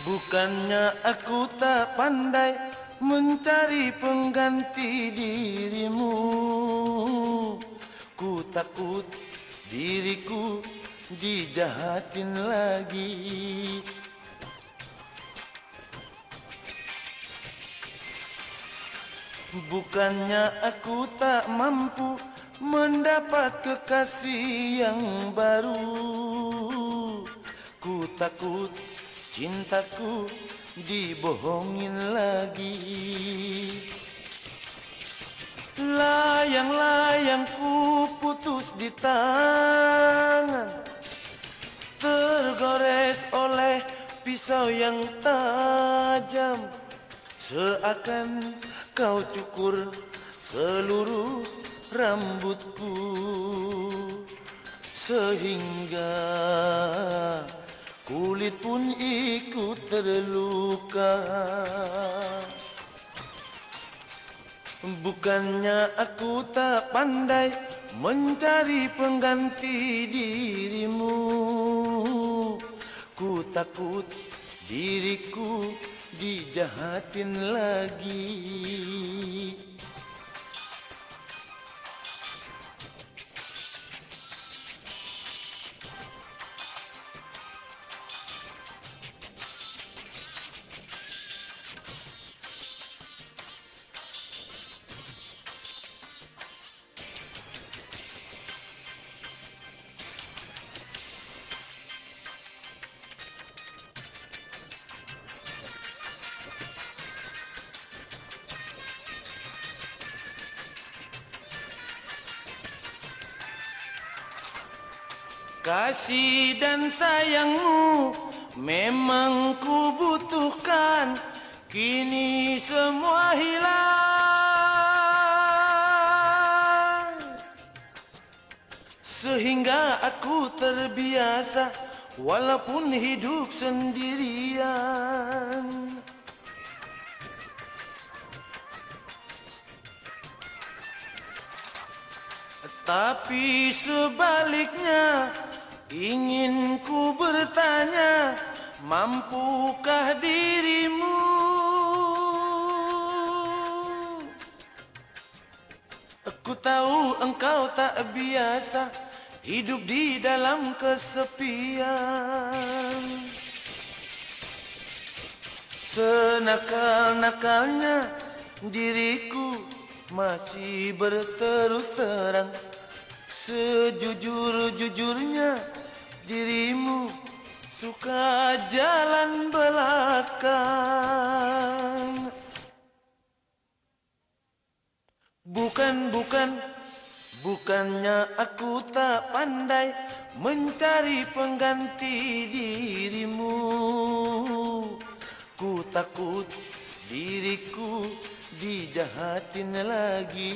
Bukannya aku tak pandai mencari pengganti dirimu. Ku takut diriku dijahatin lagi. Bukannya aku tak mampu mendapat kekasih yang baru. Ku takut cintaku dibohongin lagi. Layang-layang ku putus di tangan. Tergores oleh pisau yang tajam. Seakan kau cukur seluruh rambutku. Sehingga Kulit pun ikut terluka. Bukannya aku tak pandai mencari pengganti dirimu. Ku takut diriku dijahatin lagi Kasih dan sayangmu memang ku butuhkan. Kini semua hilang. Sehingga aku terbiasa Walaupun hidup sendirian. Tapi sebaliknya Ingin ku bertanya Mampukah dirimu? Aku tahu engkau tak biasa Hidup di dalam kesepian. Senakal-nakalnya diriku masih berterus terang. Sejujur-jujurnya dirimu suka jalan belakang. Bukan, bukan, bukannya aku tak pandai mencari pengganti dirimu. Ku takut diriku dijahatin lagi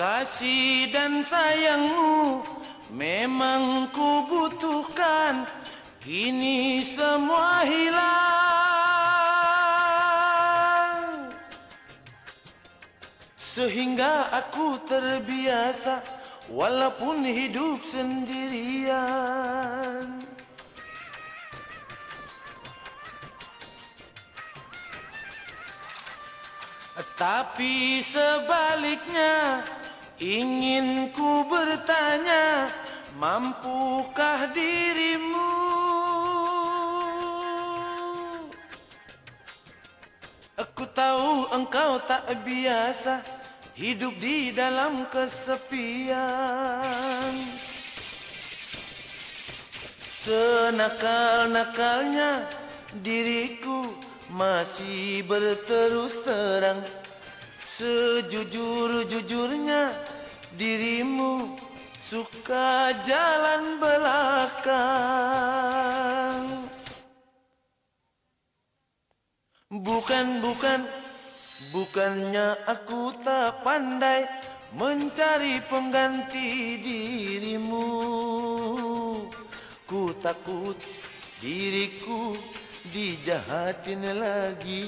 Kasih dan sayangmu memang ku butuhkan. Kini semua hilang. Sehingga aku terbiasa Walaupun hidup sendirian. Tapi sebaliknya ingin ku bertanya Mampukah dirimu? Aku tahu engkau tak biasa Hidup di dalam kesepian. Senakal-nakalnya diriku masih berterus terang Sejujur-jujurnya dirimu suka jalan belakang. Bukan, bukan, bukannya aku tak pandai mencari pengganti dirimu. Ku takut diriku dijahatin lagi